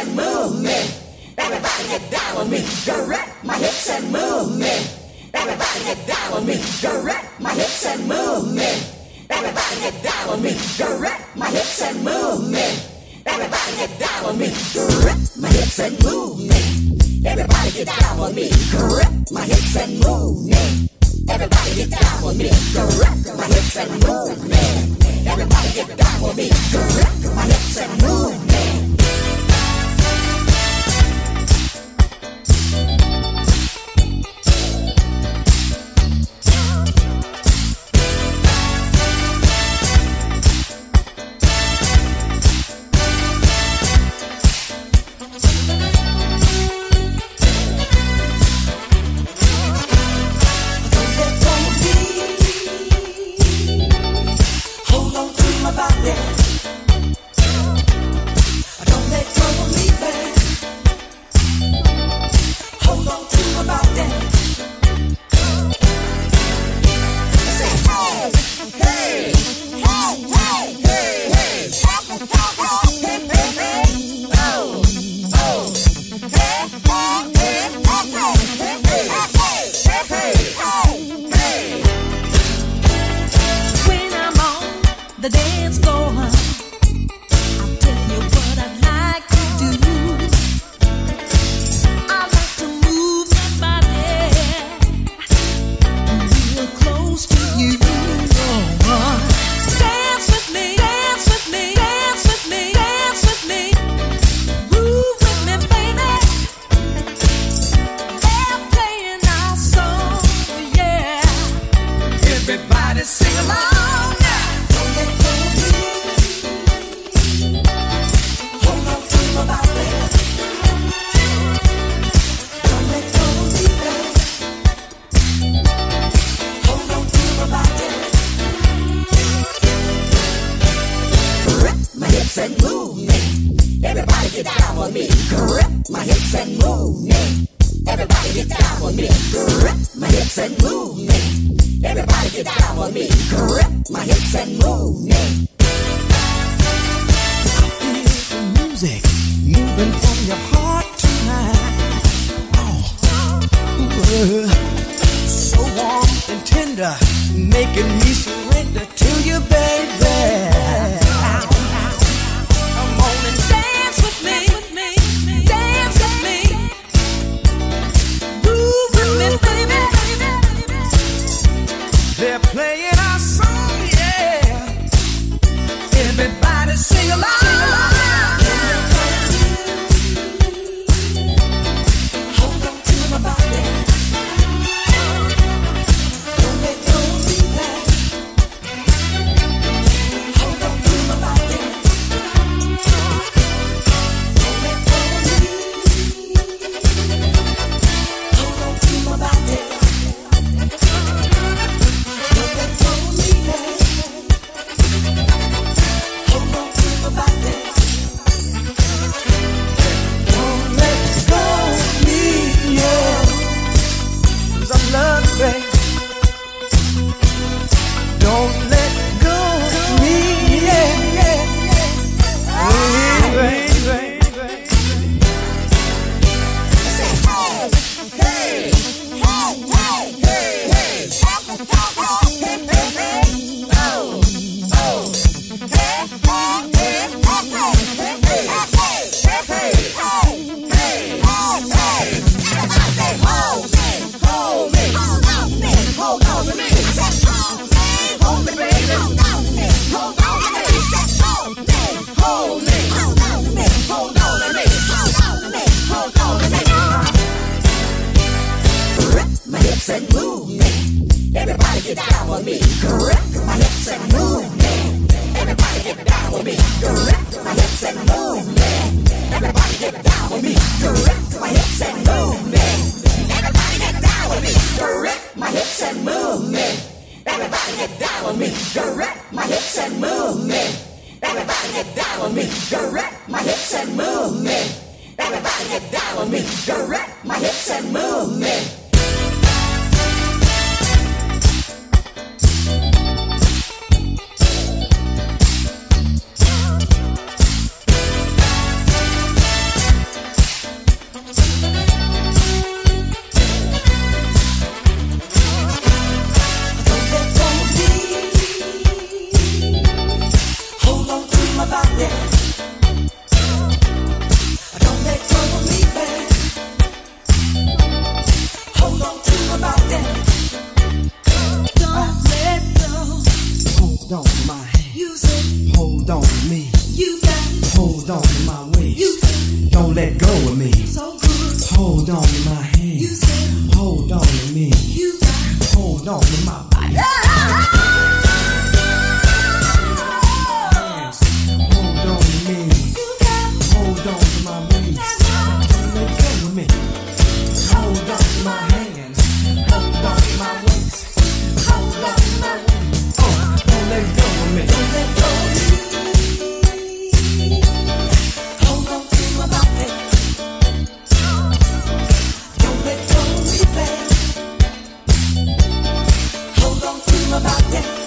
and move me. Everybody get down with me. Direct my hips and move me. Everybody get down with me. Direct my hips and move me. Everybody get down with me. Direct my hips and move me. Everybody get down with me. Direct my hips and move me. Everybody get down with me. Direct my hips and move me. Everybody get down with me. Direct my hips and move me. Everybody get down on me. Direct my hips and move me. everybody sing along. sit down with me. Grip my hips and move me. I feel the music moving from your heart tonight. Oh, uh, so warm and tender, making me so. hips and move me. Everybody get down with me, direct my hips and move me. Everybody get down with me, direct my hips and move me. Don't let go of me. Hold on to my hand. Hold on to me. Hold on to my yeah.